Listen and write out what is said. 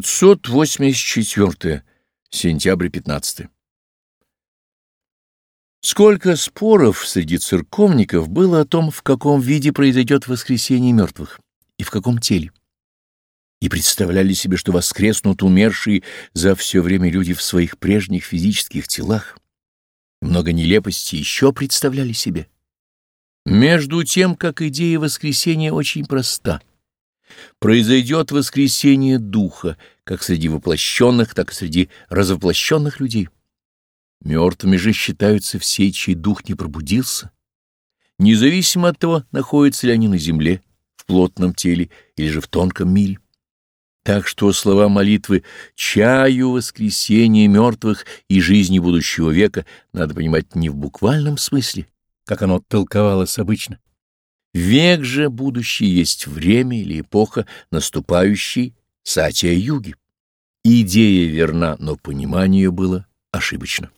584. Сентябрь 15. Сколько споров среди церковников было о том, в каком виде произойдет воскресение мертвых и в каком теле. И представляли себе, что воскреснут умершие за все время люди в своих прежних физических телах. Много нелепостей еще представляли себе. Между тем, как идея воскресения очень проста — произойдет воскресение духа, как среди воплощенных, так и среди развоплощенных людей. Мертвыми же считаются все, чей дух не пробудился, независимо от того, находятся ли они на земле, в плотном теле или же в тонком мире. Так что слова молитвы «чаю воскресения мертвых и жизни будущего века» надо понимать не в буквальном смысле, как оно толковалось обычно, Век же будущий есть время или эпоха наступающей сатия-юги. Идея верна, но понимание было ошибочно.